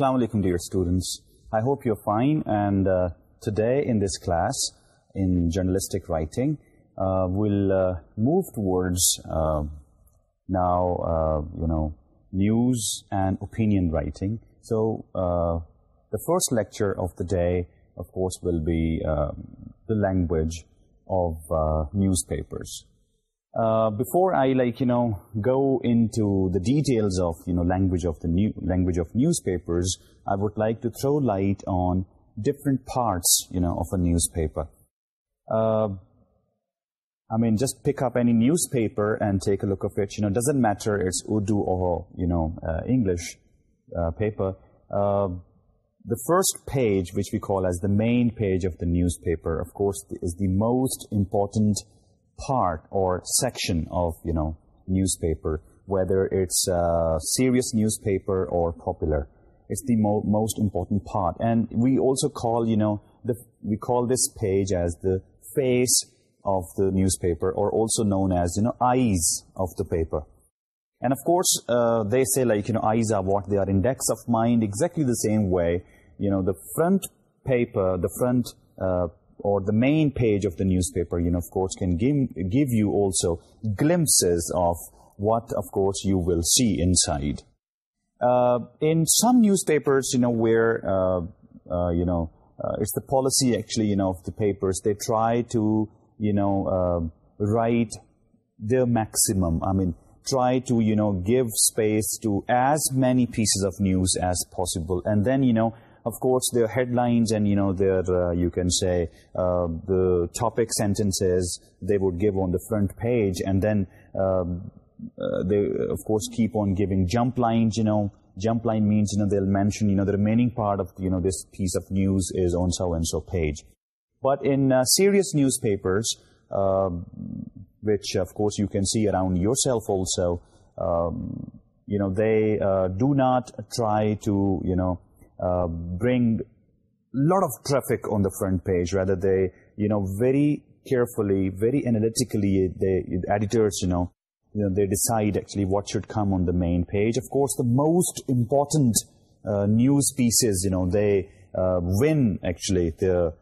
Assalamu alaikum dear students. I hope you're fine and uh, today in this class in journalistic writing uh, we'll uh, move towards now you know news and opinion writing. So the first lecture of the day of course will be um, the language of newspapers. Uh, before I like, you know, go into the details of, you know, language of the new language of newspapers, I would like to throw light on different parts, you know, of a newspaper. Uh, I mean, just pick up any newspaper and take a look of it. You know, doesn't matter it's Urdu or, you know, uh, English paper. The first page, which we call as the main page of the newspaper, of course, is the most important part or section of, you know, newspaper, whether it's a serious newspaper or popular. It's the most important part. And we also call, you know, the, we call this page as the face of the newspaper or also known as, you know, eyes of the paper. And of course, uh, they say like, you know, eyes are what? They are index of mind exactly the same way. You know, the front paper, the front uh, or the main page of the newspaper, you know, of course, can give, give you also glimpses of what, of course, you will see inside. Uh, in some newspapers, you know, where, uh, uh, you know, uh, it's the policy actually, you know, of the papers, they try to, you know, um, write their maximum. I mean, try to, you know, give space to as many pieces of news as possible. And then, you know, of course, their headlines and, you know, their, uh, you can say, uh, the topic sentences they would give on the front page. And then um, uh, they, of course, keep on giving jump lines, you know. Jump line means, you know, they'll mention, you know, the remaining part of, you know, this piece of news is on so-and-so page. But in serious newspapers, um, which, of course, you can see around yourself also, um, you know, they do not try to, you know, uh, bring a lot of traffic on the front page rather they you know very carefully very analytically uh, the editors you know you know they decide actually what should come on the main page. Of course the most important uh, news pieces you know they win actually the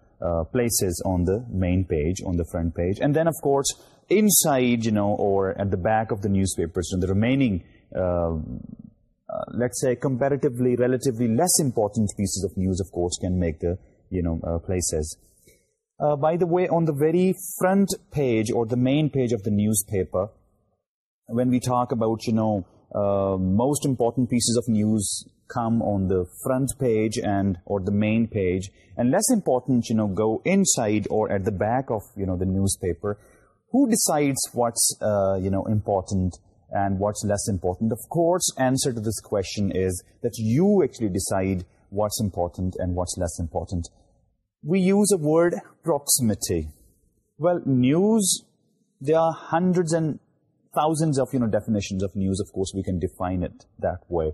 places on the main page on the front page. And then of course inside you know or at the back of the newspapers you know, the remaining uh, let's say, comparatively, relatively less important pieces of news, of course, can make the, you know, uh, places. Uh, by the way, on the very front page or the main page of the newspaper, when we talk about, you know, most important pieces of news come on the front page and or the main page, and less important, you know, go inside or at the back of, you know, the newspaper, who decides what's, you know, important? and what's less important. Of course, answer to this question is that you actually decide what's important and what's less important. We use a word proximity. Well, news, there are hundreds and thousands of you know definitions of news. Of course, we can define it that way.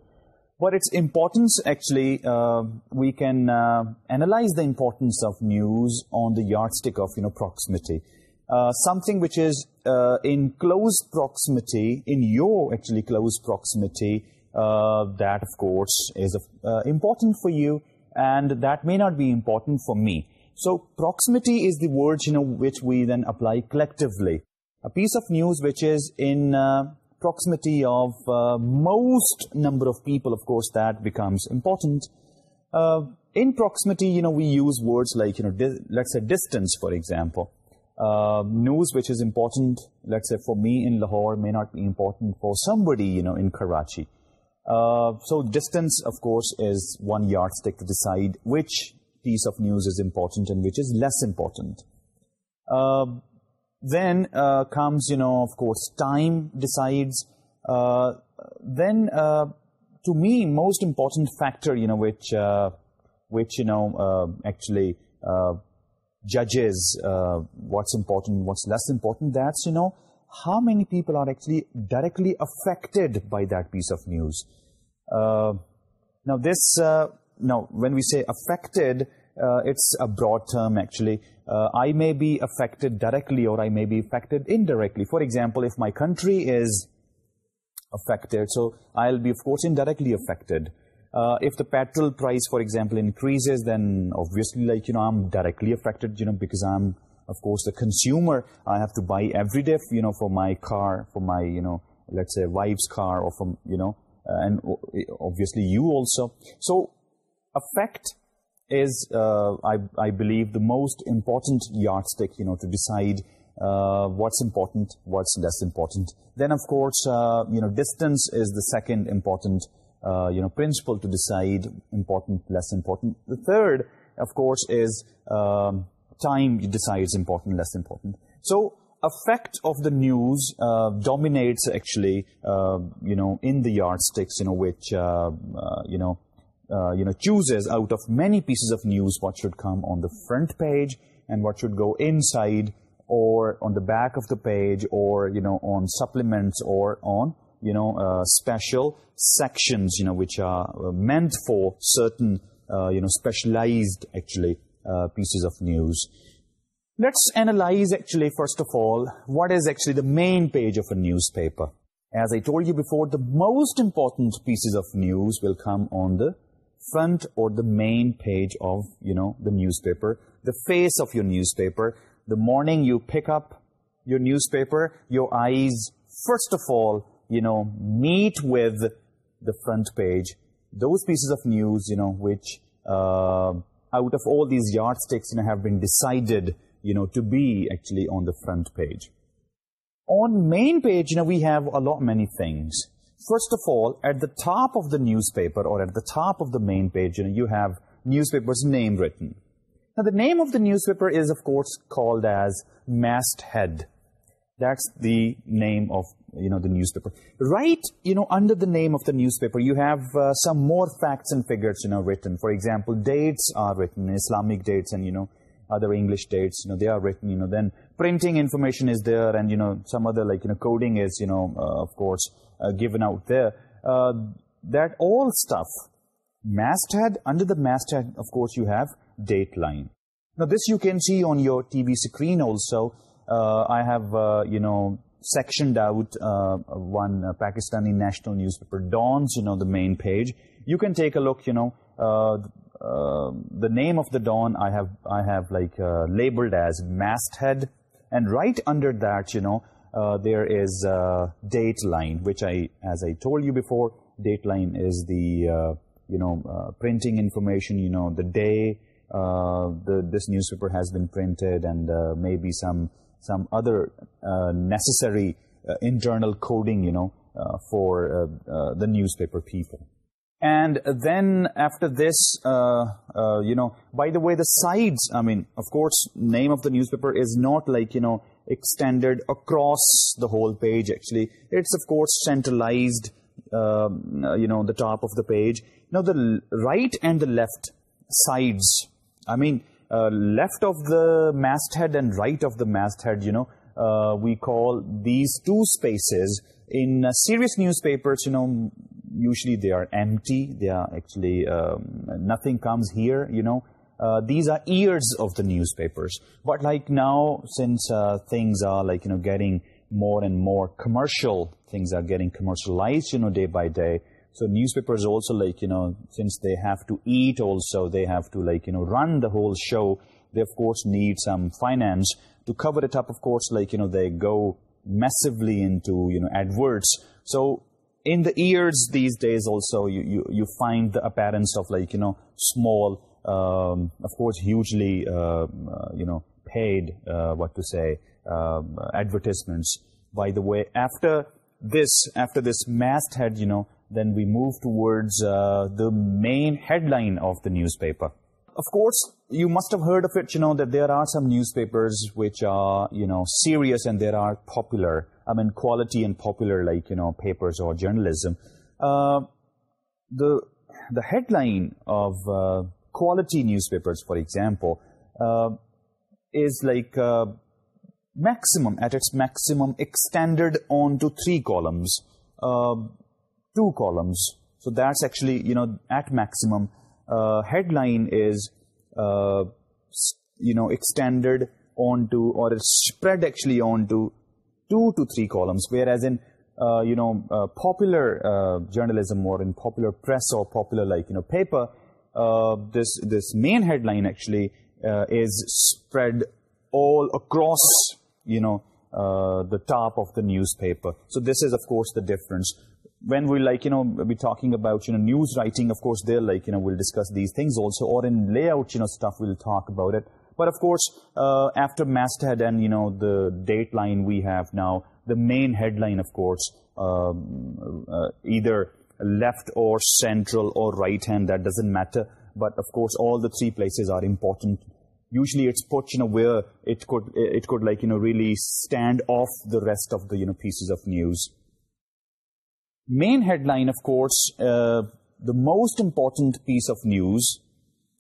But its importance, actually, uh, we can uh, analyze the importance of news on the yardstick of you know. Proximity. Uh, something which is uh, in close proximity, in your actually close proximity, uh, that of course is important for you and that may not be important for me. So proximity is the word you know, which we then apply collectively. A piece of news which is in proximity of most number of people, of course, that becomes important. In proximity, you know, we use words like, you know, let's say distance, for example. News which is important let's for me in Lahore may not be important for somebody you know in Karachi so distance of course is one yardstick to decide which piece of news is important and which is less important then comes you know of course time decides then to me most important factor you know which which you know actually judges uh, what's important, what's less important. That's, you know, how many people are actually directly affected by that piece of news. Uh, now, this, uh, now, when we say affected, it's a broad term, actually. I may be affected directly or I may be affected indirectly. For example, if my country is affected, so I'll be, of course, indirectly affected. Uh, if the petrol price, for example, increases, then obviously, like, you know, I'm directly affected, you know, because I'm, of course, the consumer. I have to buy every day, you know, for my car, for my, you know, let's say, wife's car or from, you know, uh, and obviously you also. So, effect is, uh, I, I believe, the most important yardstick, you know, to decide what's important, what's less important. Then, of course, you know, distance is the second important. Uh, you know, principle to decide important, less important. The third, of course, is um, time you decide is important, less important. So effect of the news uh, dominates actually, uh, you know, in the yardsticks, you know, which, you know, you know, chooses out of many pieces of news what should come on the front page and what should go inside or on the back of the page or, you know, on supplements or on you know, uh, special sections, you know, which are uh, meant for certain, uh, you know, specialized actually uh, pieces of news. Let's analyze actually, first of all, what is actually the main page of a newspaper. As I told you before, the most important pieces of news will come on the front or the main page of, you know, the newspaper, the face of your newspaper. The morning you pick up your newspaper, your eyes, first of all, you know, meet with the front page, those pieces of news, you know, which uh, out of all these yardsticks, you know, have been decided, you know, to be actually on the front page. On main page, you know, we have a lot many things. First of all, at the top of the newspaper or at the top of the main page, you know, you have newspaper's name written. Now, the name of the newspaper is, of course, called as masthead. Masthead that's the name of you know the newspaper. Right you know under the name of the newspaper you have uh, some more facts and figures you know written. For example dates are written islamic dates and you know other english dates you know they are written you know then printing information is there and you know some other like you know coding is you know uh, of course uh, given out there. That all stuff masthead under the masthead of course you have date line now this you can see on your tv screen also. Uh, I have, uh, you know, sectioned out uh, one Pakistani national newspaper, Dawn's, you know, the main page. You can take a look, you know, um, the name of the Dawn I have, I have like, labeled as Masthead. And right under that, you know, there is a uh, dateline, which I, as I told you before, date line is the, you know, printing information, you know, the day, uh, this newspaper has been printed and uh, maybe some some other uh, necessary internal coding you know for the newspaper people. And then after this you know by the way the sides i mean of course name of the newspaper is not like you know extended across the whole page actually. It's of course centralized um, you know the top of the page. Now the right and the left sides I mean, uh, left of the masthead and right of the masthead, you know, uh, we call these two spaces in uh, serious newspapers, you know, usually they are empty. They are actually, um, nothing comes here, you know. These are ears of the newspapers. But like now, since things are like, you know, getting more and more commercial, things are getting commercialized, you know, day by day, so newspapers also like you know since they have to eat also they have to like you know run the whole show. They of course need some finance to cover it up of course like you know they go massively into you know adverts so in the ears these days also you you, you find the appearance of like you know small um, of course hugely um, uh, you know paid uh, what to say um, advertisements. By the way after this after this masthead you know then we move towards uh, the main headline of the newspaper. Of course, you must have heard of it, you know, that there are some newspapers which are, you know, serious and there are popular. I mean, quality and popular, like, you know, papers or journalism. Uh, the the headline of uh, quality newspapers, for example, is like maximum, at its maximum, extended onto three columns two columns. So that's actually, you know, at maximum. Uh, headline is, uh, you know, extended onto or spread actually onto two to three columns. Whereas in, uh, you know, popular journalism or in popular press or popular like, you know, paper, this, this main headline actually is spread all across, you know, the top of the newspaper. So this is, of course, the difference when we like you know be talking about you know news writing of course they'll like you know we'll discuss these things also or in layout you know stuff we'll talk about it. But of course uh, after masthead and you know the dateline we have now the main headline of course um, uh, either left or central or right hand that doesn't matter. But of course all the three places are important. Usually it's put you know where it could it could like you know really stand off the rest of the you know pieces of news main headline, of course, uh, the most important piece of news,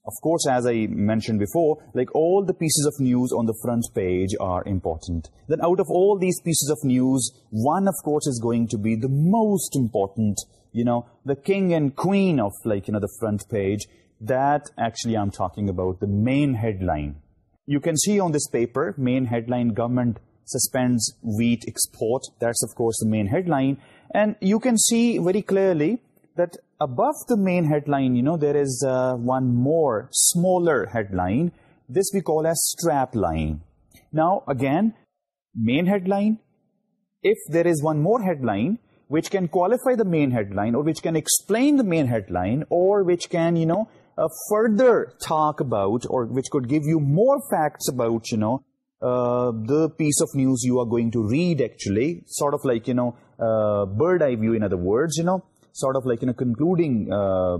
of course, as I mentioned before, like all the pieces of news on the front page are important. Then out of all these pieces of news, one, of course, is going to be the most important, you know, the king and queen of, like, you know, the front page. That, actually, I'm talking about the main headline. You can see on this paper, main headline, government suspends wheat export. That's, of course, the main headline and you can see very clearly that above the main headline, you know, there is uh, one more smaller headline. This we call as strap line. Now, again, main headline, if there is one more headline which can qualify the main headline or which can explain the main headline or which can, you know, uh, further talk about or which could give you more facts about, you know, uh, the piece of news you are going to read actually, sort of like, you know, uh, bird's eye view in other words, you know, sort of like you know, concluding uh,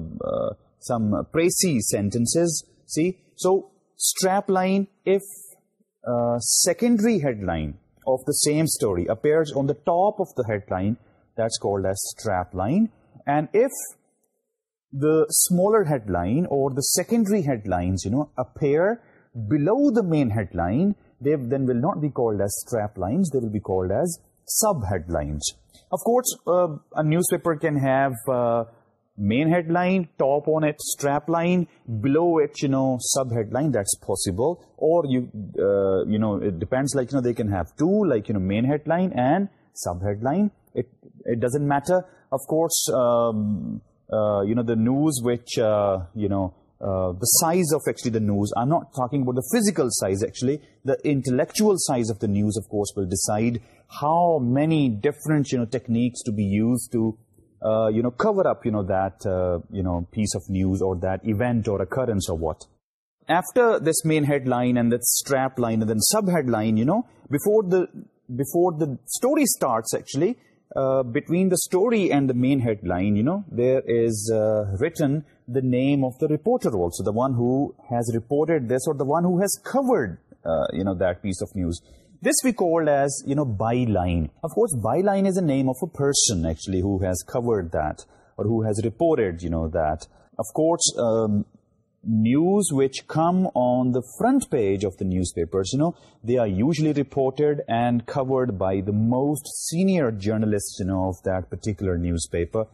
some precy sentences, see. So, strap line, if secondary headline of the same story appears on the top of the headline, that's called a strap line. And if the smaller headline or the secondary headlines, you know, appear below the main headline, they then will not be called as strap lines, they will be called as sub-headlines. Of course, uh, a newspaper can have uh, main headline, top on it, strap line, below it, you know, sub-headline, that's possible. Or, you, uh, you know, it depends, like, you know, they can have two, like, you know, main headline and sub-headline. It, it doesn't matter. Of course, um, uh, you know, the news which, uh, you know, uh, the size of actually the news. I'm not talking about the physical size actually. The intellectual size of the news of course will decide how many different you know techniques to be used to uh, you know cover up you know that uh, you know piece of news or that event or occurrence or what. After this main headline and that strap line and then subheadline you know before the before the story starts actually between the story and the main headline you know there is written the name of the reporter also, the one who has reported this or the one who has covered, uh, you know, that piece of news. This we call as, you know, byline. Of course, byline is the name of a person actually who has covered that or who has reported, you know, that. Of course, um, news which come on the front page of the newspapers, you know, they are usually reported and covered by the most senior journalists, you know, of that particular newspaper.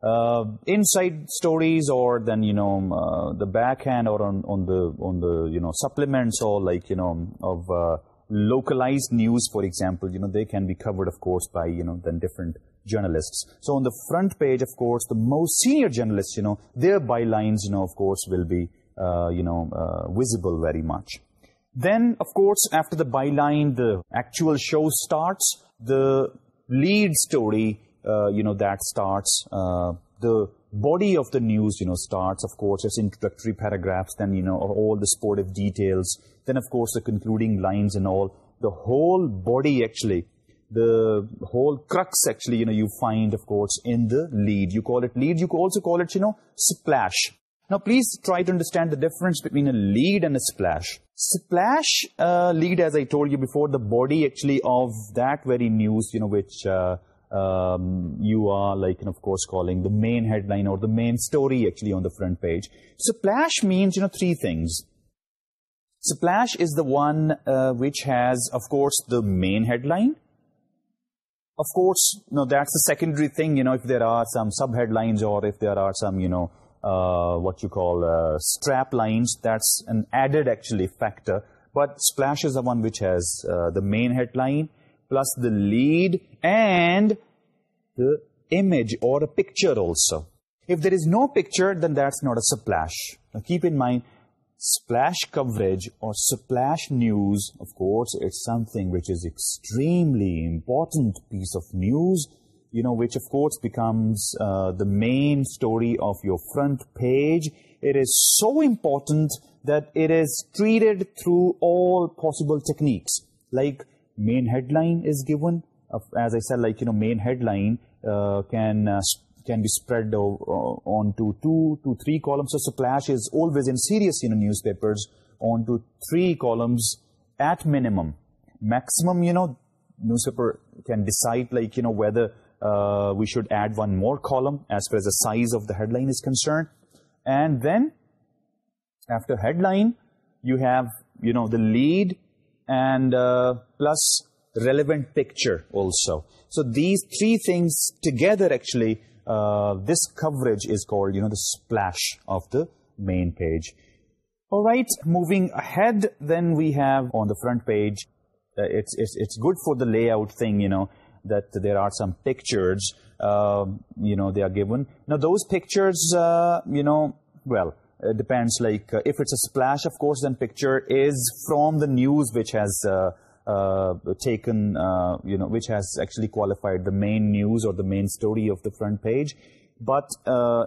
Uh, inside stories or then you know um, uh, the backhand or on on the on the you know supplements or like you know um, of uh, localized news for example you know they can be covered of course by you know then different journalists. So on the front page of course the most senior journalists you know their bylines you know of course will be you know visible very much. Then of course after the byline the actual show starts the lead story uh, you know that starts uh, the body of the news. You know starts, of course, it's introductory paragraphs. Then you know all the sportive details. Then, of course, the concluding lines and all. The whole body, actually, the whole crux actually you know you find of course in the lead you call it lead you also call it you know splash now please try to understand the difference between a lead and a splash splash uh, lead as i told you before the body actually of that very news you know which um, you are like and of course calling the main headline or the main story actually on the front page. So, Splash means you know three things. Splash is the one uh, which has of course the main headline. Of course, now that's the secondary thing, you know, if there are some subheadlines or if there are some, you know, uh, what you call uh, strap lines, that's an added actually factor. But splash is the one which has uh, the main headline plus the lead and the image or a picture also. If there is no picture, then that's not a splash. Now keep in mind, splash coverage or splash news, of course, it's something which is extremely important piece of news, you know, which of course becomes uh, the main story of your front page. It is so important that it is treated through all possible techniques, like main headline is given. As i said like you know main headline uh, can uh, can be spread on onto two to three columns. So, so splash is always in serious you know newspapers on to three columns at minimum. Maximum you know newspaper can decide like you know whether uh, we should add one more column as far as the size of the headline is concerned. And then after headline you have you know the lead and uh, plus relevant picture also. So these three things together actually, uh, this coverage is called, you know, the splash of the main page. All right, moving ahead, then we have on the front page, uh, it's, it's, it's good for the layout thing, you know, that there are some pictures, um, you know, they are given. Now those pictures, you know, well, it depends like uh, if it's a splash of course then picture is from the news which has uh, taken you know which has actually qualified the main news or the main story of the front page. But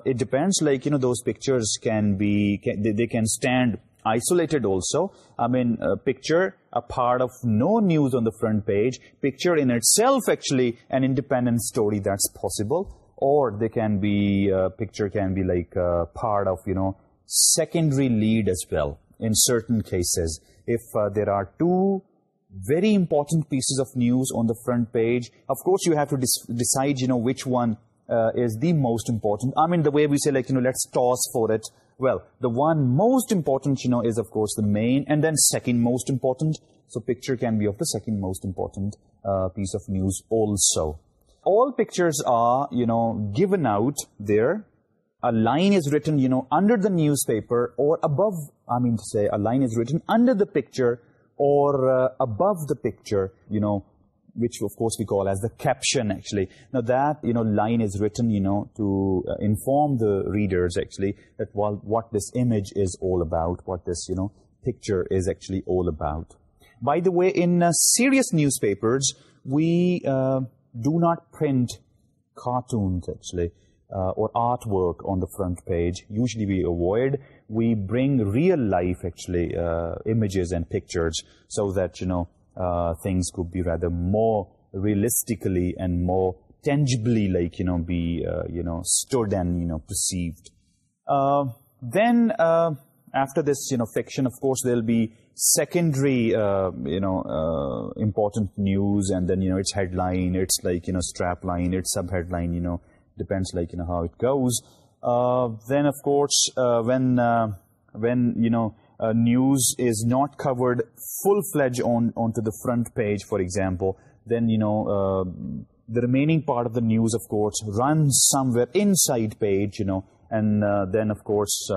it depends like you know those pictures can be they, can stand isolated also. I mean picture a part of no news on the front page picture in itself actually an independent story that's possible. Or they can be picture can be like part of you know secondary lead as well in certain cases. If uh, there are two very important pieces of news on the front page, of course you have to decide, you know, which one uh, is the most important. I mean, the way we say, like, you know, let's toss for it. Well, the one most important, you know, is, of course, the main and then second most important. So picture can be of the second most important uh, piece of news also. All pictures are, you know, given out there line is written you under the newspaper or above. I mean to say, a line is written under the picture or uh, above the picture, you know, which of course we call as the caption actually. Now that, you know, line is written, you know, to uh, inform the readers actually that well, what this image is all about, what this, you know, picture is actually all about. By the way, in uh, serious newspapers, we uh, do not print cartoons actually. Uh, or artwork on the front page. Usually we avoid. We bring real life, actually, uh, images and pictures so that, you know, uh, things could be rather more realistically and more tangibly, like, you know, be, you know, stood and, you know, perceived. Then after this, you know, fiction, of course, there'll be secondary, you know, important news and then, you know, it's headline, it's like, you know, strapline, it's subheadline, you know, depends like you know how it goes. Uh, then of course uh, when uh, when you know news is not covered full fledged on onto the front page for example then you know the remaining part of the news of course runs somewhere inside page you know and then of course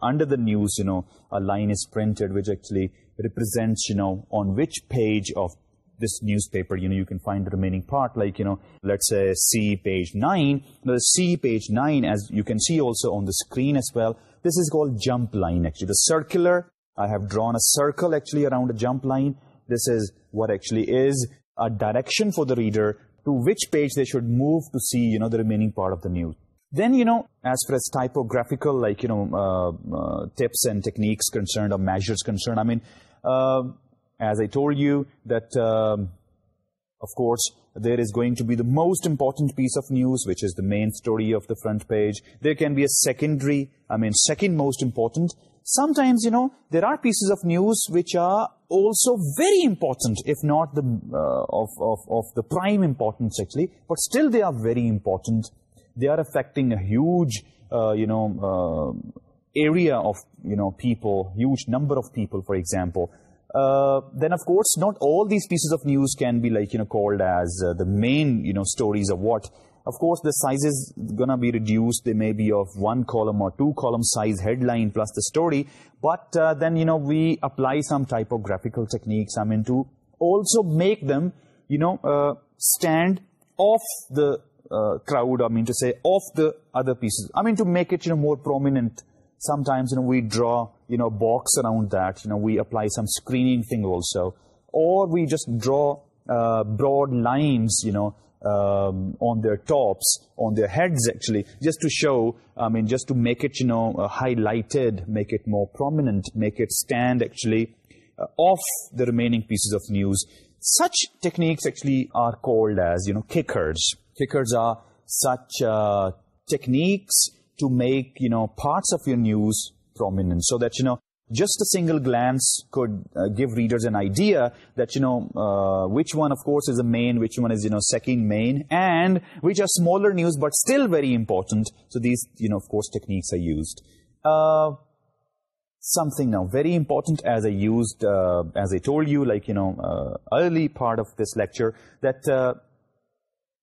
under the news you know a line is printed which actually represents you know on which page of this newspaper, you know, you can find the remaining part, like, you know, let's say C page 9. Now, C page 9, as you can see also on the screen as well, this is called jump line, actually. The circular, I have drawn a circle, actually, around a jump line. This is what actually is a direction for the reader to which page they should move to see, you know, the remaining part of the news. Then, you know, as far as typographical, like, you know, uh, uh, tips and techniques concerned or measures concerned, I mean, uh, as I told you, that, um, of course, there is going to be the most important piece of news, which is the main story of the front page. There can be a secondary, I mean, second most important. Sometimes, you know, there are pieces of news which are also very important, if not uh, of, of, of the prime importance, actually. But still, they are very important. They are affecting a huge, uh, you know, uh, area of, you know, people, huge number of people, for example. Uh, then of course not all these pieces of news can be like you know called as uh, the main you know stories of what. Of course the size is gonna be reduced. They may be of one column or two column size headline plus the story. But uh, then you know we apply some type typographical techniques I mean to also make them you know stand off the crowd I mean to say off the other pieces. I mean to make it you know more prominent sometimes you know we draw you know box around that you know we apply some screening thing also. Or we just draw uh, broad lines you know um, on their tops on their heads actually just to show i mean just to make it you know uh, highlighted make it more prominent make it stand actually uh, off the remaining pieces of news. Such techniques actually are called as you know kickers. Kickers are such techniques to make, you know, parts of your news prominent so that, you know, just a single glance could uh, give readers an idea that, you know, uh, which one, of course, is the main, which one is, you know, second main, and which are smaller news but still very important. So these, you know, of course, techniques are used. Uh, something now very important as I used, as I told you, like, you know, early part of this lecture, that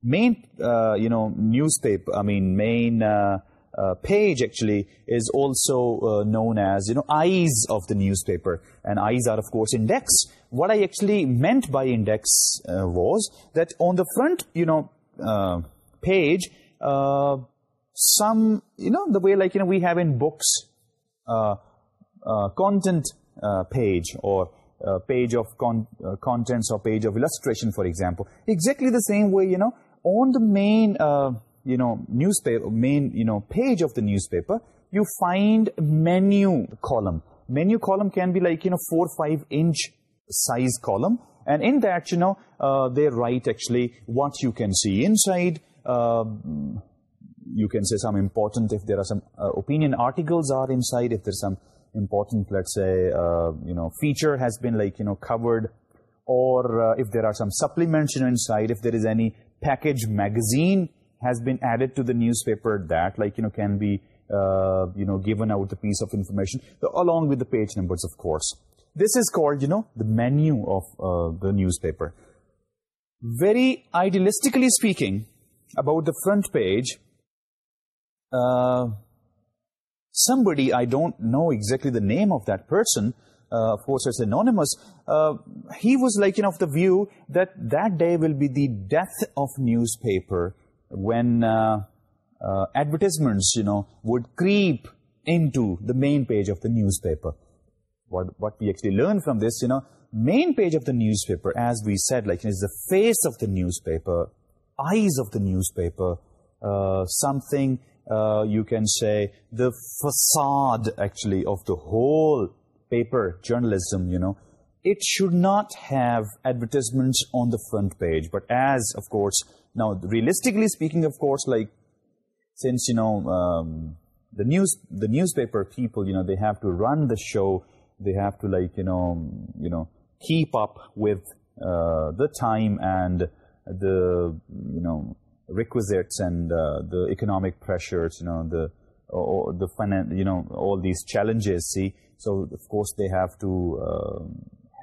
main, uh, you know, newspaper, I mean, main... Uh, page actually is also uh, known as you know eyes of the newspaper and eyes are of course index what I actually meant by index uh, was that on the front you know page some you know the way like you know we have in books content page or page of con contents or page of illustration, for example. Exactly the same way, you know, on the main you know, newspaper, main, you know, page of the newspaper, you find menu column. Menu column can be like, you know, four, five inch size column. And in that, you know, uh, they write actually what you can see inside. Um, you can say some important, if there are some uh, opinion articles are inside, if there's some important, let's say, uh, you know, feature has been like, you know, covered. Or if there are some supplement inside, if there is any package magazine, has been added to the newspaper that like you know can be uh, you know given out the piece of information along with the page numbers of course this is called you know the menu of uh, the newspaper very idealistically speaking about the front page uh, somebody I don't know exactly the name of that person of course, it's anonymous. He was like, you know, of the view that that day will be the death of newspaper when uh, uh, advertisements, you know, would creep into the main page of the newspaper. What, what we actually learn from this, you know, main page of the newspaper, as we said, like, is the face of the newspaper, eyes of the newspaper, uh, something, you can say, the facade, actually, of the whole paper journalism, you know, it should not have advertisements on the front page. But as, of course, now, realistically speaking, of course, like, since, you know, um, the news, the newspaper people, you know, they have to run the show, they have to, like, you know, you know, keep up with uh, the time and the, you know, requisites and uh, the economic pressures, you know, the, or the finan you know, all these challenges, see. So, of course, they have to uh,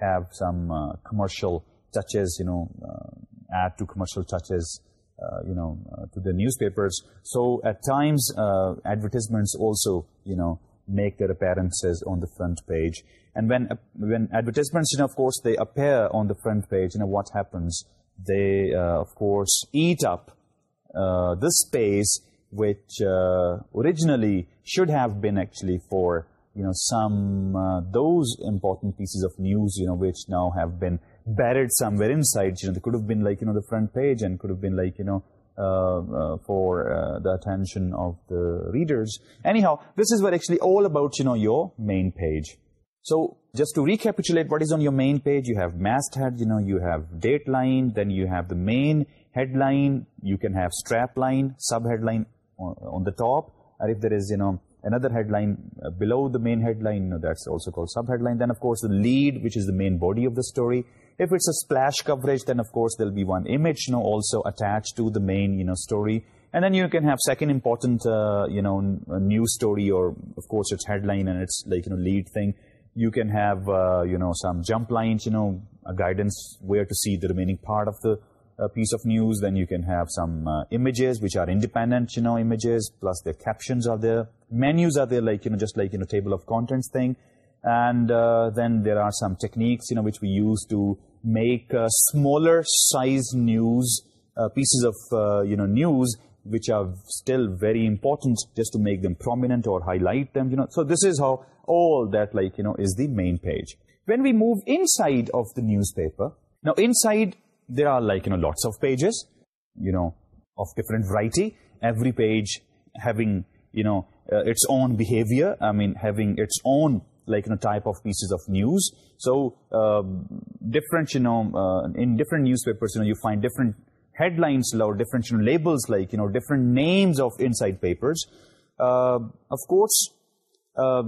have some uh, commercial touches, you know, uh, add to commercial touches, uh, you know, uh, to the newspapers. So at times, uh, advertisements also, you know, make their appearances on the front page. And when, when advertisements, you know, of course, they appear on the front page, you know, what happens? They, of course, eat up the space, which originally should have been actually for, you know, some, those important pieces of news, you know, which now have been, buried somewhere inside. You know, they could have been like, you know, the front page and could have been like, you know, uh, uh, for uh, the attention of the readers. Anyhow, this is what actually all about, you know, your main page. So just to recapitulate what is on your main page, you have masthead, you know, you have date line, then you have the main headline, you can have strap line, sub headline on, on the top, or if there is, you know, another headline uh, below the main headline, you know, that's also called sub headline. Then, of course, the lead, which is the main body of the story. If it's a splash coverage, then of course there'll be one image, you know, also attached to the main, you know, story. And then you can have second important, uh, you know, news story or, of course, its headline and its, like, you know, lead thing. You can have, uh, you know, some jump lines, you know, a guidance where to see the remaining part of the uh, piece of news. Then you can have some images which are independent, you know, images, plus their captions are there. Menus are there, like, you know, just like, you know, table of contents thing. And then there are some techniques, you know, which we use to make uh, smaller size news, uh, pieces of uh, you know news, which are still very important just to make them prominent or highlight them. you know So this is how all that like you know is the main page. When we move inside of the newspaper, now inside there are like you know lots of pages, you know, of different variety, every page having you know its own behavior, I mean having its own like you know type of pieces of news. So um, different you know uh, in different newspapers you know you find different headlines or different you know, labels like you know different names of inside papers. Uh, of course. Uh,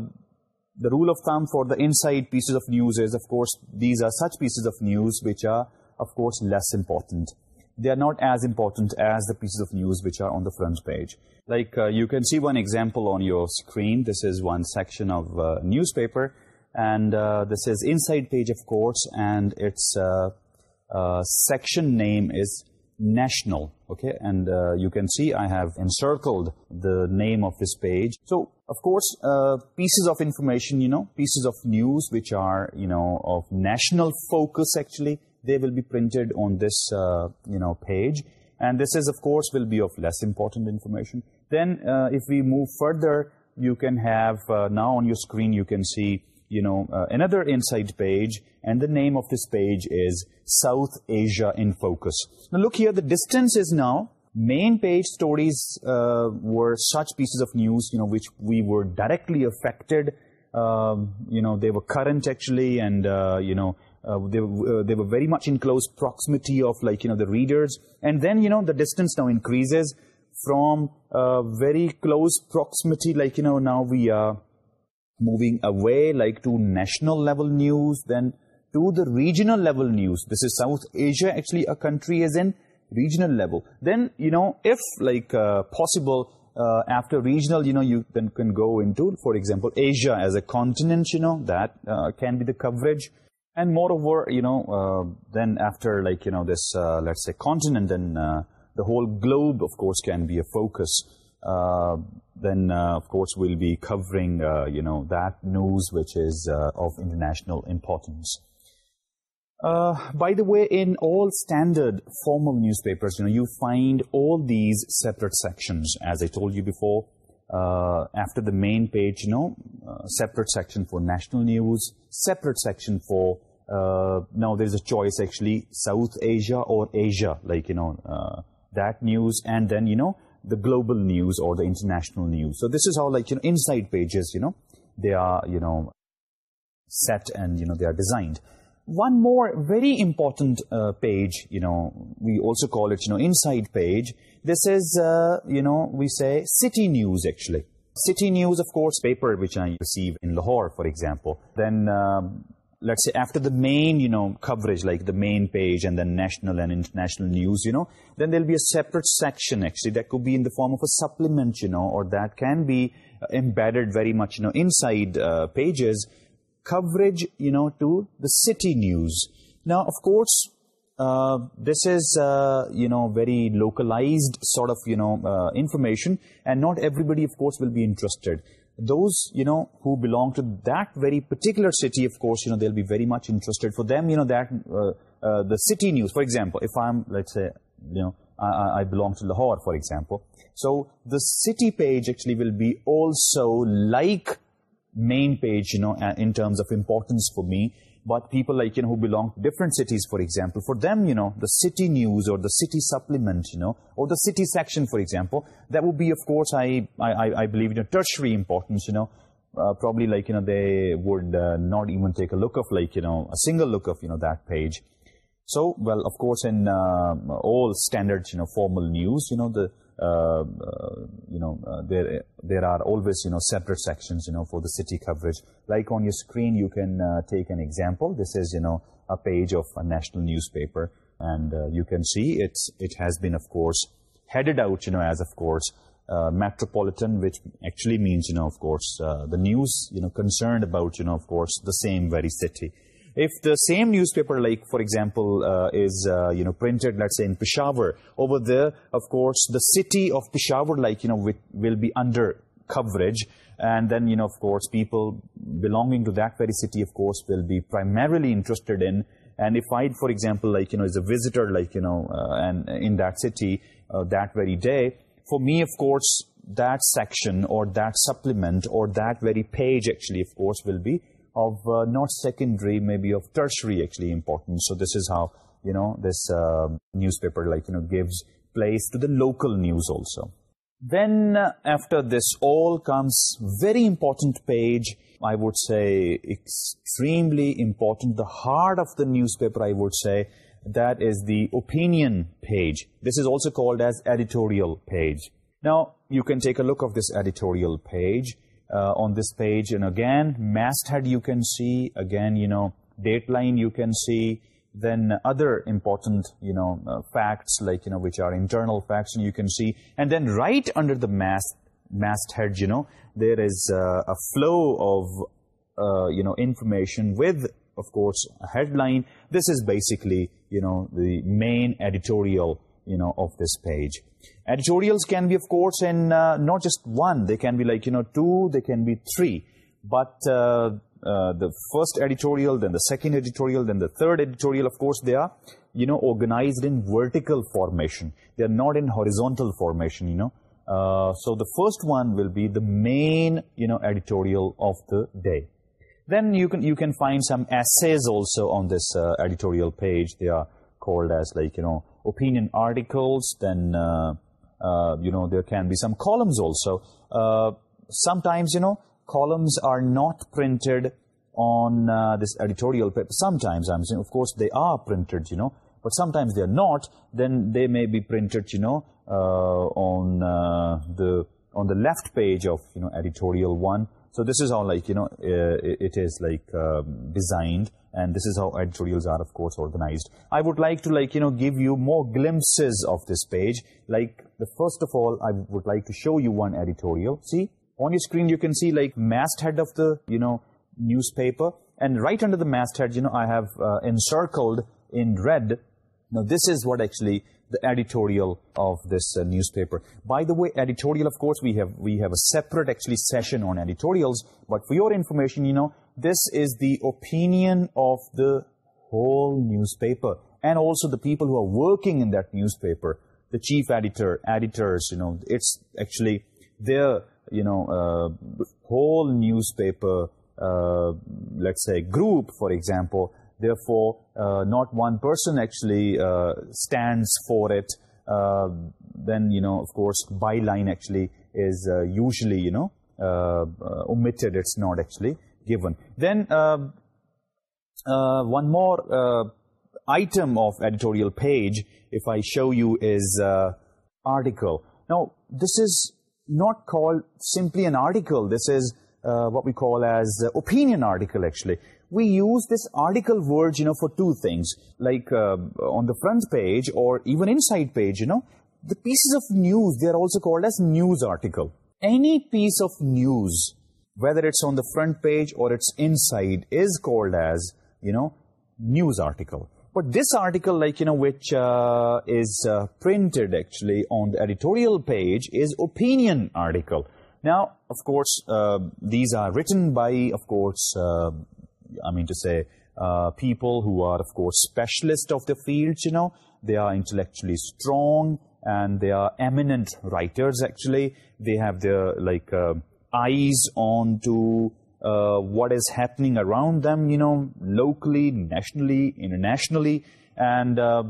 the rule of thumb for the inside pieces of news is, of course, these are such pieces of news which are, of course, less important they are not as important as the pieces of news which are on the front page. Like uh, you can see one example on your screen. This is one section of uh, newspaper. And uh, this is inside page, of course, and its uh, section name is national. Okay, and you can see I have encircled the name of this page. So, of course, pieces of information, you know, pieces of news which are, you know, of national focus, actually, they will be printed on this uh, you know page. And this is of course will be of less important information. Then uh, if we move further you can have uh, now on your screen you can see you know another insight page. And the name of this page is south asia in focus. Now look here the distance is now. Main page stories were such pieces of news you know which we were directly affected. Um, you know they were current actually and you know uh, they, uh, they were very much in close proximity of like you know the readers. And then you know the distance now increases from uh, very close proximity like you know now we are moving away like to national level news then to the regional level news. This is south asia actually a country is in regional level. Then you know if like possible after regional you know you then can go into for example asia as a continent you know that can be the coverage. And moreover, you know, uh, then after like, you know, this, uh, let's say, continent, then uh, the whole globe, of course, can be a focus. Then, of course, we'll be covering, you know, that news, which is of international importance. By the way, in all standard formal newspapers, you know, you find all these separate sections, as I told you before, uh, after the main page, you know, uh, separate section for national news, separate section for, uh, now there's a choice actually, South Asia or Asia, like, you know, that news, and then, you know, the global news or the international news. So this is how, like, you know, inside pages, you know, they are, you know, set and, you know, they are designed. One more very important uh, page, you know we also call it you know inside page this you know, we say city news actually. City news, of course, paper which I receive in Lahore, for example. Then, um, let's say after the main, you know, coverage, like the main page and then national and international news, you know, then there'll be a separate section actually that could be in the form of a supplement, you know, or that can be uh, embedded very much, you know, inside uh, pages coverage, you know, to the city news. Now, of course, uh, this is, uh, you know, very localized sort of, you know, uh, information and not everybody, of course, will be interested. Those, you know, who belong to that very particular city, of course, you know, they'll be very much interested. For them, you know, that uh, uh, the city news, for example, if I'm, let's say, you know, I, I belong to Lahore, for example. So the city page actually will be also like main page, you know, in terms of importance for me. But people like, you know, who belong to different cities, for example, for them, you know, the city news or the city supplement, you know, or the city section, for example, that would be, of course, I, I, I believe, you know, tertiary importance, you know. Probably, like, you know, they would not even take a look of, like, you know, a single look of, you know, that page. So, well, of course, in all standard, you know, formal news, you know, the uh, uh, you know, uh, there, there are always, you know, separate sections, you know, for the city coverage. Like on your screen, you can take an example. This is, you know, a page of a national newspaper. And you can see it's, it has been, of course, headed out, you know, as, of course, metropolitan, which actually means, you know, of course, the news, you know, concerned about, you know, of course, the same very city. If the same news for example, uh, is uh, you know printed, let's say in Peshawar over there, of course the city of Peshawar, like you know, will be under coverage. And then you know of course people belonging to that very city of course will be primarily interested in. And if I for example like you know is a visitor like you know uh, and in that city uh, that very day for me of course that section or that supplement or that very page actually of course will be of uh, not secondary, maybe of tertiary actually importance. So this is how, you know, this uh, newspaper like, you know, gives place to the local news also. Then uh, after this all comes very important page, I would say extremely important, the heart of the newspaper I would say, that is the opinion page. This is also called as editorial page. Now, you can take a look of this editorial page uh, on this page. And again, masthead you can see. Again, you know, date line you can see. Then other important, you know, uh, facts, like, you know, which are internal facts and you can see. And then right under the mast masthead, you know, there is uh, a flow of, you know, information with, of course, a headline. This is basically, you know, the main editorial you know, of this page. Editorials can be, of course, in uh, not just one. They can be like, you know, two, they can be three. But uh, uh, the first editorial, then the second editorial, then the third editorial, of course, they are, you know, organized in vertical formation. They are not in horizontal formation, you know. Uh, so the first one will be the main, you know, editorial of the day. Then you can you can find some essays also on this uh, editorial page. They are called as like, you know, opinion articles, then, uh, uh, you know, there can be some columns also. Uh, sometimes, you know, columns are not printed on this editorial paper. Sometimes, I'm saying, of course, they are printed, you know, but sometimes they are not. Then they may be printed, you know, on the on the left page of, you know, editorial one. So this is all like, you know, it is like um, designed and this is how editorials are of course organized. I would like to like you know give you more glimpses of this page. Like the first of all i would like to show you one editorial. See? On your screen you can see like masthead of the you know newspaper. And right under the masthead you know i have uh, encircled in red. Now this is what actually the editorial of this uh, newspaper. By the way editorial of course we have we have a separate actually session on editorials. But for your information you know this is the opinion of the whole newspaper and also the people who are working in that newspaper, the chief editor, editors, you know, it's actually their, you know, uh, whole newspaper, uh, let's say, group, for example. Therefore, uh, not one person actually stands for it. Then, you know, of course, byline actually is usually, you know, omitted. It's not actually given. Then uh, uh, one more uh, item of editorial page, if I show you, is article. Now, this is not called simply an article. This is what we call as opinion article, actually we use this article word, you know, for two things, like uh, on the front page or even inside page, you know, the pieces of news, they're also called as news article. Any piece of news whether it's on the front page or it's inside, is called as, you know, news article. But this article, like, you know, which uh, is uh, printed, actually, on the editorial page, is opinion article. Now, of course, uh, these are written by, of course, I mean to say, people who are, of course, specialists of the field, you know. They are intellectually strong, and they are eminent writers, actually. They have their, like eyes on to uh, what is happening around them, you know, locally, nationally, internationally. And, uh,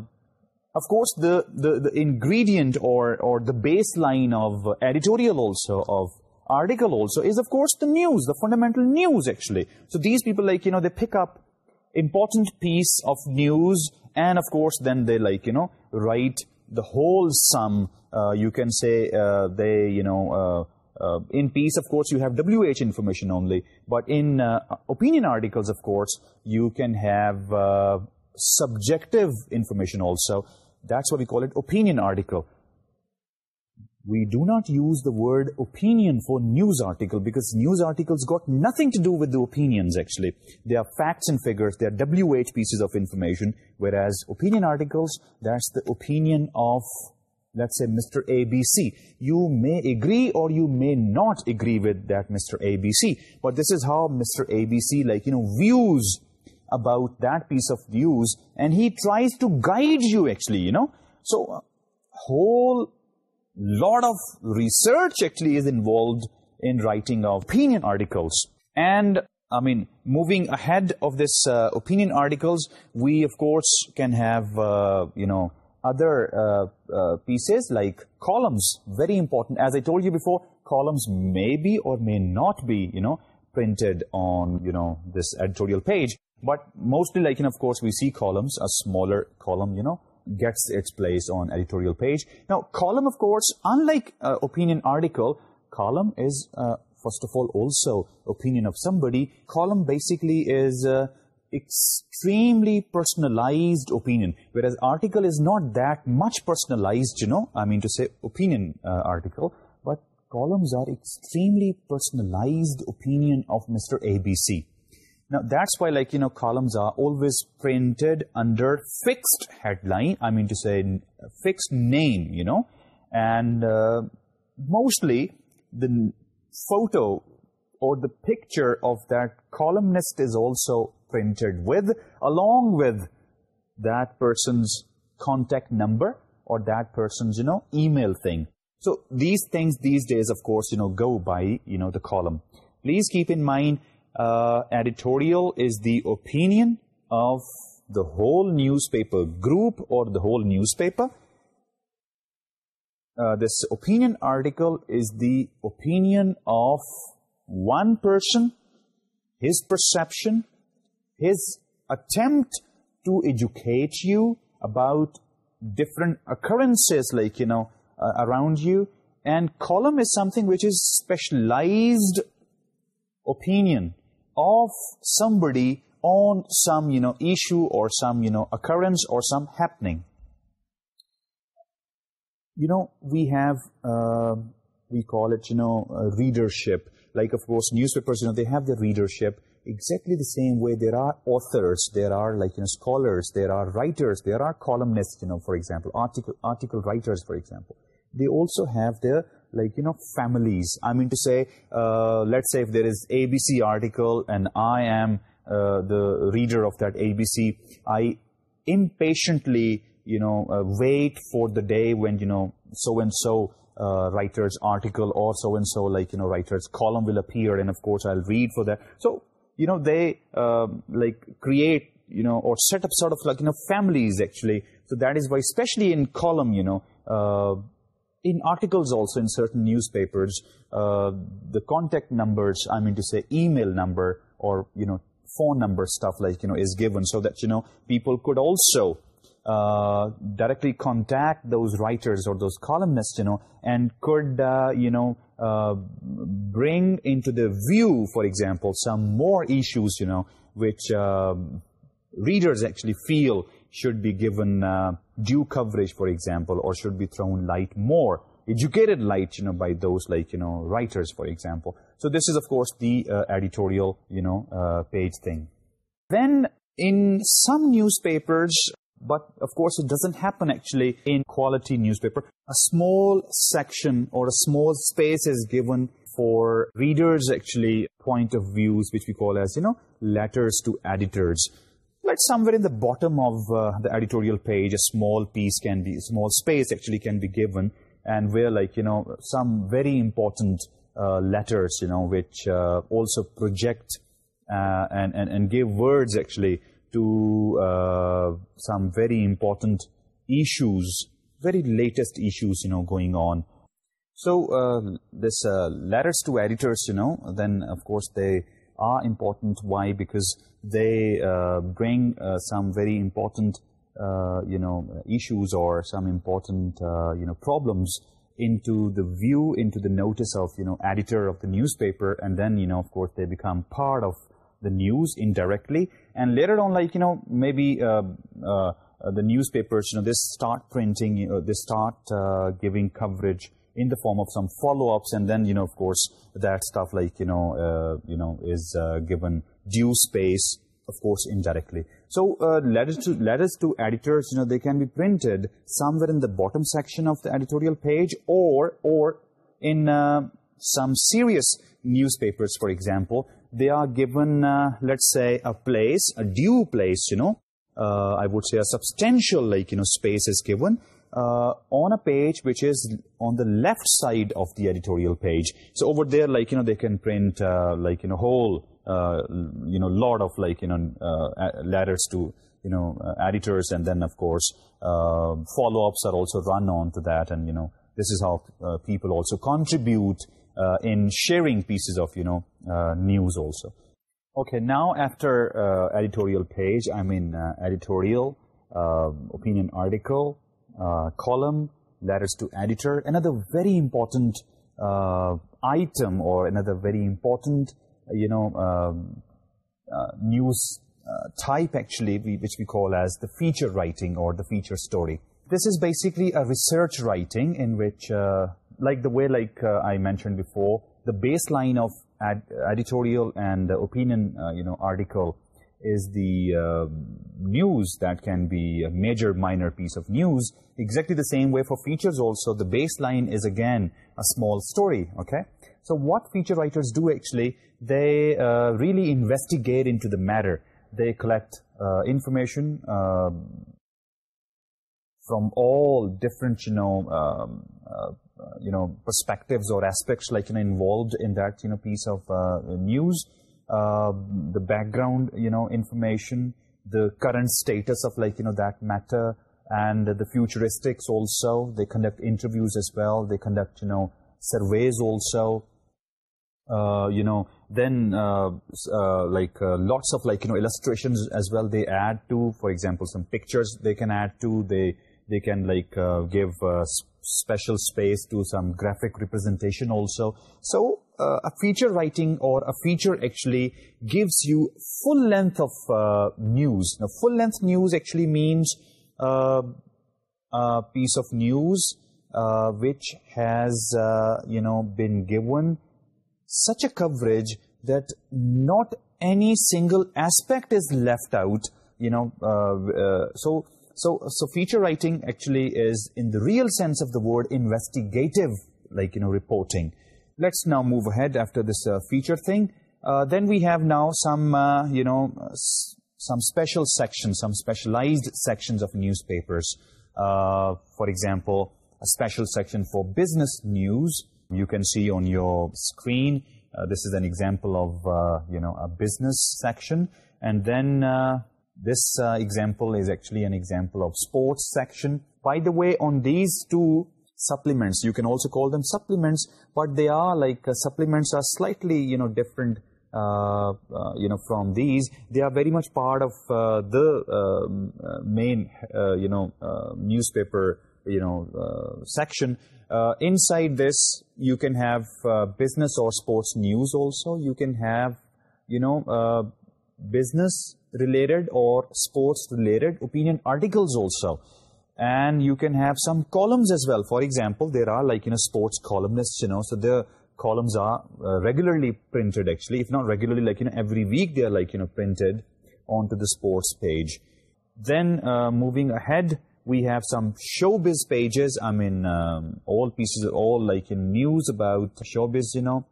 of course, the, the, ingredient or, or the baseline of editorial also, of article also, is, of course, the news, the fundamental news, actually. So these people, like, you know, they pick up important piece of news and, of course, then they, like, you know, write the whole sum, uh, you can say, they, you know, uh, in piece, of course, you have WH information only. But in uh, opinion articles, of course, you can have uh, subjective information also. That's why we call it opinion article. We do not use the word opinion for news article because news articles got nothing to do with the opinions, actually. They are facts and figures. They are WH pieces of information. Whereas opinion articles, that's the opinion of let's say Mr. ABC. You may agree or you may not agree with that Mr. ABC. But this is how Mr. ABC, like, you know, views about that piece of news and he tries to guide you actually, you know. So, a whole lot of research actually is involved in writing of opinion articles. And I mean, moving ahead of this uh, opinion articles, we of course can have, uh, you know, other uh, uh, pieces like columns. Very important. As I told you before, columns may be or may not be, you know, printed on, you know, this editorial page. But mostly like, and of course, we see columns, a smaller column, you know, gets its place on editorial page. Now, column, of course, unlike uh, opinion article, column is, first of all, also opinion of somebody. Column basically is extremely personalized opinion, whereas article is not that much personalized, you know, I mean to say opinion uh, article, but columns are extremely personalized opinion of Mr. ABC. Now, that's why, like, you know, columns are always printed under fixed headline, I mean to say fixed name, you know, and uh, mostly the photo or the picture of that columnist is also Printed with, along with that person's contact number or that person's, you know, email thing. So these things these days, of course, you know, go by, you know, the column. Please keep in mind, uh, editorial is the opinion of the whole newspaper group or the whole newspaper. Uh, this opinion article is the opinion of one person, his perception, his attempt to educate you about different occurrences like you know uh, around you. And column is something which is specialized opinion of somebody on some you know issue or some you know occurrence or some happening. You know we have uh, we call it you know uh, readership. Like of course newspapers you know they have their readership exactly the same way there are authors, there are like, you know, scholars, there are writers, there are columnists, you know, for example, article, article writers, for example. They also have their like, you know, families. I mean to say, uh, let's say if there is ABC article and I am uh, the reader of that ABC, I impatiently, you know, uh, wait for the day when, you know, so-and-so uh, writer's article or so and so like you know writer's column will appear and of course I'll read for that so you know, they, uh, like, create, you know, or set up sort of like, you know, families, actually. So that is why, especially in column, you know, uh, in articles also in certain newspapers, uh, the contact numbers, I mean to say email number or, you know, phone number stuff like, you know, is given so that, you know, people could also, uh, directly contact those writers or those columnists, you know, and could, uh, you know, uh, bring into the view, for example, some more issues, you know, which readers actually feel should be given due coverage, for example, or should be thrown light more, educated light, you know, by those like, you know, writers, for example. So this is, of course, the editorial, you know, uh, page thing. Then in some newspapers, but, of course, it doesn't happen actually in quality newspaper. A small section or a small space is given for readers, actually, point of views, which we call as, you know, letters to editors. Like somewhere in the bottom of uh, the editorial page, a small piece can be, small space actually can be given, and where, like, you know, some very important uh, letters, you know, which uh, also project and, and, and give words, actually, to uh, some very important issues, very latest issues, you know, going on. So um, these uh, letters to editors, you know, then of course they are important. Why? Because they uh, bring some very important, you know, issues or some important, you know, problems into the view, into the notice of, you know, editor of the newspaper. And then, you know, of course, they become part of the news indirectly and later on like you know maybe uh, uh, the newspapers you know they start printing uh, they start giving coverage in the form of some follow-ups. And then you know of course that stuff like you know you know is given due space of course indirectly. So letters to letters to editors you know they can be printed somewhere in the bottom section of the editorial page or or in some serious newspapers for example they are given, uh, let's say, a place, a due place, you know, uh, I would say a substantial, like, you know, space is given uh, on a page which is on the left side of the editorial page. So over there, like, you know, they can print, like, you know, whole, you know, lot of, like, you know, letters to, you know, editors. And then, of course, follow-ups are also run on to that. And, you know, this is how people also contribute uh, in sharing pieces of, you know, uh, news also. Okay, now after uh, editorial page, I'm in editorial, um, opinion article, column, letters to editor. Another very important item or another very important, you know, um, news type actually, which we call as the feature writing or the feature story. This is basically a research writing in which like the way like uh, I mentioned before, the baseline of editorial and opinion uh, you know article is the um, news that can be a major minor piece of news. Exactly the same way for features also, the baseline is again a small story, okay? So what feature writers do actually, they uh, really investigate into the matter. They collect information um, from all different, you know, um, uh, you know, perspectives or aspects like, you know, involved in that, you know, piece of uh, news, uh, the background, you know, information, the current status of like, you know, that matter and the futuristics also. They conduct interviews as well. They conduct, you know, surveys also. Uh, you know, then uh, uh, like lots of like, you know, illustrations as well they add to, for example, some pictures they can add to. They, they can like give special space to some graphic representation also. So uh, a feature writing or a feature actually gives you full length of uh, news. Now full length news actually means uh, a piece of news which has, you know, been given such a coverage that not any single aspect is left out, you know. So so so feature writing actually is in the real sense of the word investigative like you know reporting. Let's now move ahead after this uh, feature thing. Uh, then we have now some uh, you know some special sections some specialized sections of newspapers. For example a special section for business news. You can see on your screen this is an example of you know a business section. And then this uh, example is actually an example of sports section. By the way, on these two supplements, you can also call them supplements, but they are like uh, supplements are slightly, you know, different, uh, you know, from these. They are very much part of the um, main, you know, newspaper, you know, section. Inside this, you can have business or sports news also. You can have, you know, business. Related or sports-related opinion articles also, and you can have some columns as well. For example, there are like like in sports columnist you know, so their columns are uh, regularly printed actually. If not regularly like you know every week they are like you know printed onto the sports page. Then uh, moving ahead we have some showbiz pages. I mean um, all pieces all like in news about showbiz you know.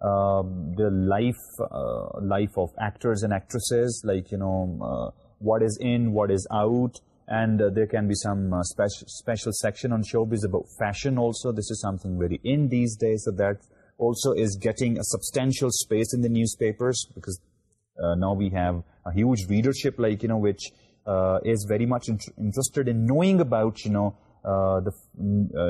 Um, the life uh, life of actors and actresses like you know uh, what is in what is out. And uh, there can be some special special section on showbiz about fashion also. This is something very in these days. So that also is getting a substantial space in the newspapers because now we have a huge readership like you know which is very much interested in knowing about you know the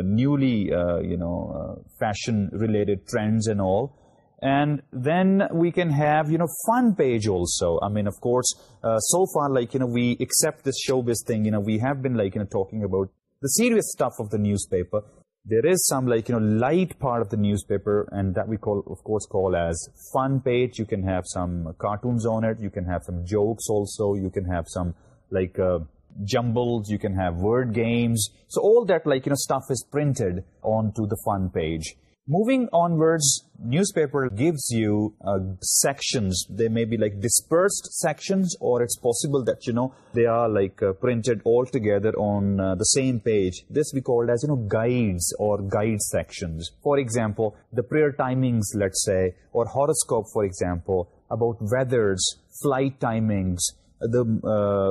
newly, you know, fashion-related trends and all. And then we can have, you know, fun page also. I mean, of course, uh, so far, like, you know, we accept this showbiz thing. You know, we have been, like, you know, talking about the serious stuff of the newspaper. There is some, like, you know, light part of the newspaper, and that we call, of course, call as fun page. You can have some cartoons on it. You can have some jokes also. You can have some, like, uh, jumbles. You can have word games. So all that, like, you know, stuff is printed onto the fun page. Moving onwards, newspaper gives you uh, sections. They may be like dispersed sections or it's possible that, you know, they are like uh, printed all together on uh, the same page. This we call as, you know, guides or guide sections. For example, the prayer timings, let's say, or horoscope, for example, about weathers, flight timings, the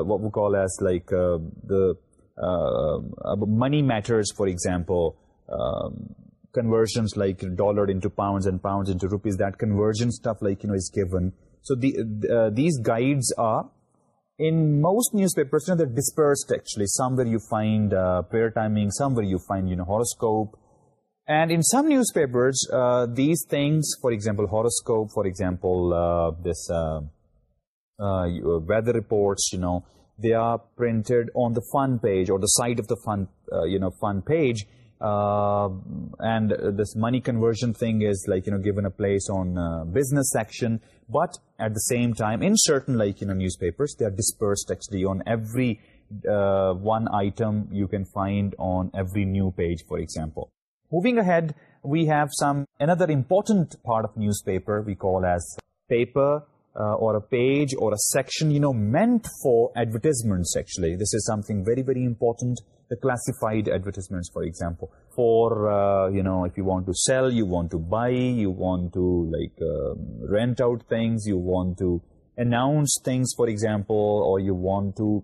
what we call as like the money matters, for example, um, conversions like dollar into pounds and pounds into rupees, that conversion stuff like, you know, is given. So the, uh, these guides are, in most newspapers, you know, they're dispersed actually. Somewhere you find uh, prayer timing, somewhere you find, you know, horoscope. And in some newspapers, uh, these things, for example, horoscope, for example, uh, this uh, uh, weather reports, you know, they are printed on the fun page or the side of the fun, you know, fun page uh, and this money conversion thing is like, you know, given a place on uh, business section. But at the same time, in certain like, you know, newspapers, they are dispersed actually on every uh, one item you can find on every new page, for example. Moving ahead, we have some another important part of newspaper we call as paper uh, or a page or a section, you know, meant for advertisements, actually. This is something very, very important. The classified advertisements, for example, for, uh, you know, if you want to sell, you want to buy, you want to, like, um, rent out things, you want to announce things, for example, or you want to,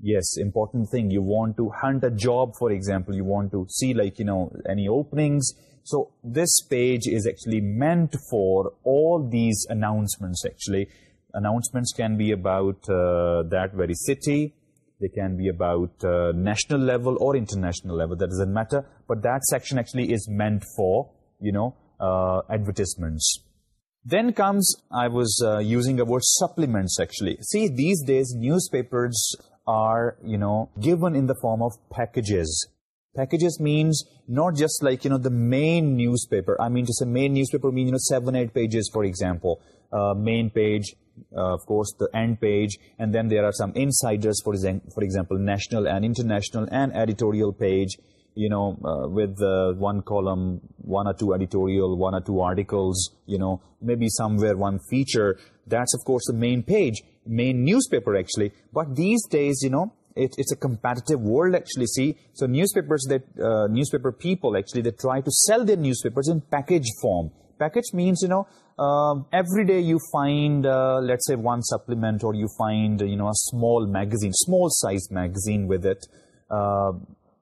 yes, important thing, you want to hunt a job, for example, you want to see, like, you know, any openings, so this page is actually meant for all these announcements actually. Announcements can be about uh, that very city, they can be about uh, national level or international level, that doesn't matter. But that section actually is meant for, you know, uh, advertisements. Then comes, I was using the word supplements actually. See, these days newspapers are, you know, given in the form of packages packages means not just like, you know, the main newspaper. I mean to say main newspaper means, you know, seven, eight pages, for example. Uh, main page, uh, of course, the end page, and then there are some insiders, for, for example, national and international and editorial page, you know, uh, with uh, one column, one or two editorial, one or two articles, you know, maybe somewhere one feature. That's, of course, the main page, main newspaper, actually. But these days, you know, it's a competitive world actually, see. So newspapers that, uh, newspaper people actually, they try to sell their newspapers in package form. Package means, you know, um, every day you find, uh, let's say, one supplement or you find, you know, a small magazine, small sized magazine with it. Uh,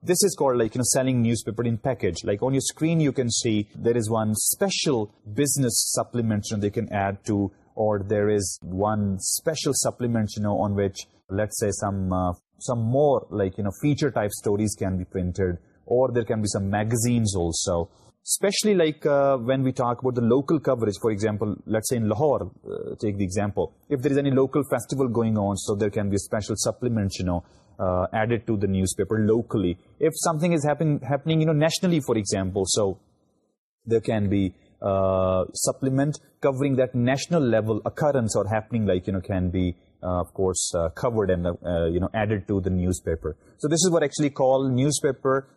this is called like, you know, selling newspaper in package. Like on your screen, you can see there is one special business supplement you know, they can add to or there is one special supplement, you know, on which, let's say, some uh, some more like you know feature type stories can be printed or there can be some magazines also. Especially like uh, when we talk about the local coverage for example let's say in lahore uh, take the example if there is any local festival going on so there can be a special supplement you know uh, added to the newspaper locally. If something is happening happening you know nationally for example so there can be uh, supplement covering that national level occurrence or happening like you know can be uh, of course, uh, covered and, uh, you know, added to the newspaper. So this is what actually called newspaper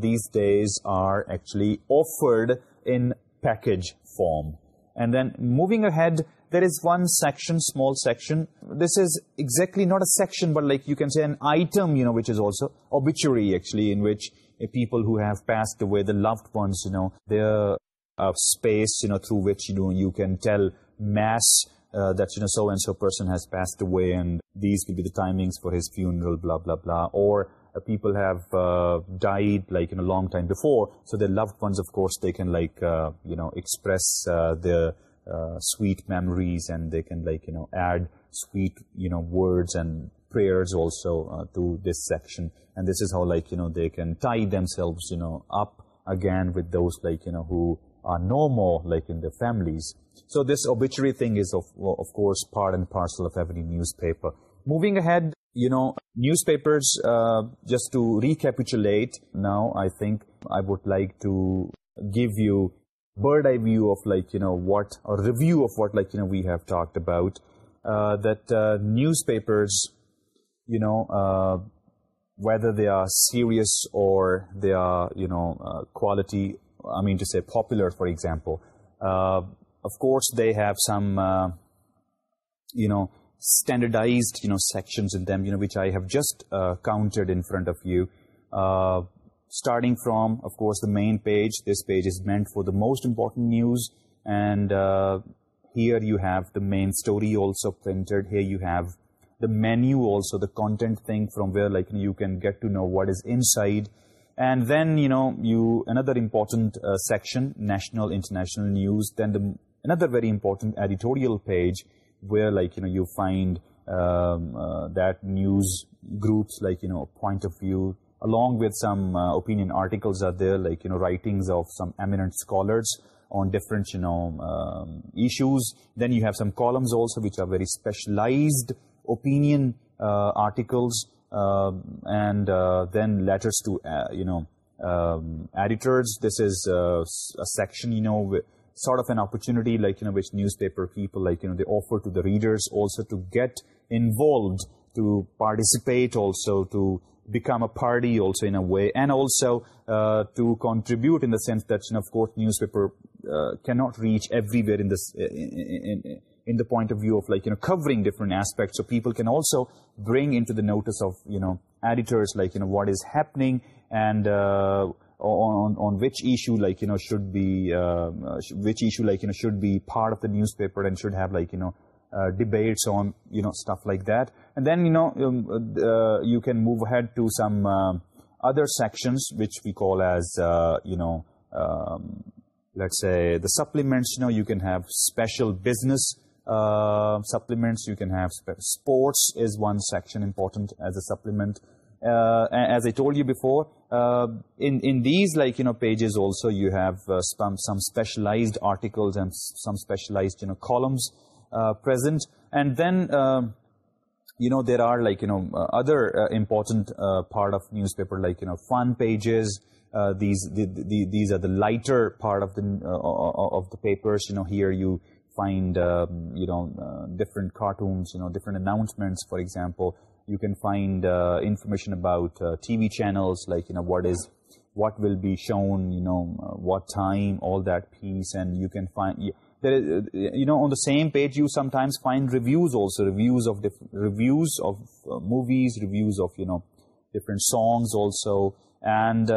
these days are actually offered in package form. And then moving ahead, there is one section, small section. This is exactly not a section, but like you can say an item, you know, which is also obituary, actually, in which people who have passed away, the loved ones, you know, they're a space, you know, through which you, know, you can tell mass. Uh, that you know so and so person has passed away and these will be the timings for his funeral blah blah blah. Or uh, people have uh, died like in a long time before so their loved ones of course they can like uh, you know express uh, their uh, sweet memories and they can like you know add sweet you know words and prayers also to this section. And this is how like you know they can tie themselves you know up again with those like you know who uh, no more like in their families. So this obituary thing is of, of course part and parcel of every newspaper. Moving ahead, you know, newspapers, uh, just to recapitulate now, I think I would like to give you bird's eye view of like, you know, what a review of what like, you know, we have talked about. Uh, that uh, newspapers, you know, whether they are serious or they are, you know, quality I mean to say popular, for example. Uh, of course, they have some, uh, you know, standardized, you know, sections in them, you know, which I have just uh, counted in front of you. Starting from, of course, the main page, this page is meant for the most important news. And here you have the main story also printed. Here you have the menu also, the content thing from where, like, you can get to know what is inside. And then, you know, you another important uh, section, national, international news, then the, another very important editorial page where, like, you know, you find um, uh, that news groups, like, you know, point of view, along with some uh, opinion articles are there, like, you know, writings of some eminent scholars on different, you know, um, issues. Then you have some columns also, which are very specialized opinion articles. Uh, and uh, then letters to uh, you know um, editors. This is a section you know sort of an opportunity like you know which newspaper people like you know they offer to the readers also to get involved to participate also to become a party also in a way and also to contribute in the sense that of course newspaper cannot reach everywhere in this in the point of view of like, you know, covering different aspects. So people can also bring into the notice of, you know, editors, like, you know, what is happening and uh, on, on which issue, like, you know, should be, um, uh, which issue, like, you know, should be part of the newspaper and should have, like, you know, uh, debates on, you know, stuff like that. And then, you know, um, uh, uh, you can move ahead to some uh, other sections, which we call as, you know, um, let's say the supplements, you know, you can have special business um, supplements you can have. Sports is one section important as a supplement. Uh, as I told you before, um, in, in these like, you know, pages also you have uh, some, some specialized articles and some specialized you know, columns uh, present. And then um, you know, there are like, you know, other important part of newspaper like you know, fun pages. These, these are the lighter part of the, of the papers. You know, here you, find, um, you know, uh, different cartoons, you know, different announcements, for example. You can find uh, information about uh, TV channels, like, you know, what is, what will be shown, you know, what time, all that piece, and you can find, yeah, you know, on the same page, you sometimes find reviews also, reviews of, reviews of movies, reviews of, you know, different songs also, and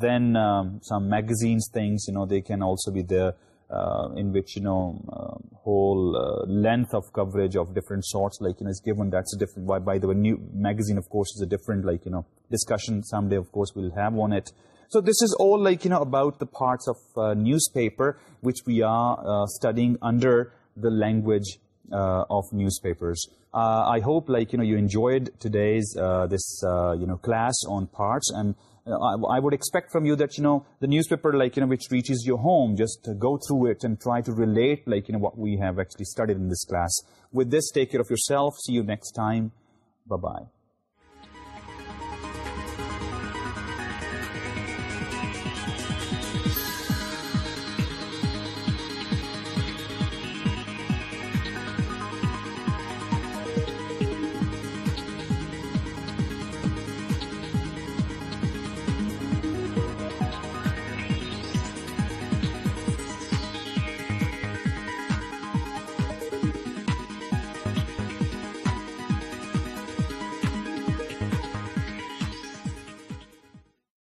then um, some magazines, things, you know, they can also be there. Uh, in which, you know, uh, whole uh, length of coverage of different sorts, like, you know, is given. That's a different, by, by the way, new magazine, of course, is a different, like, you know, discussion someday, of course, we'll have on it. So this is all, like, you know, about the parts of uh, newspaper which we are uh, studying under the language uh, of newspapers. I hope, like, you know, you enjoyed today's, this, you know, class on parts and I would expect from you that, you know, the newspaper, like, you know, which reaches your home, just go through it and try to relate, like, you know, what we have actually studied in this class. With this, take care of yourself. See you next time. Bye-bye.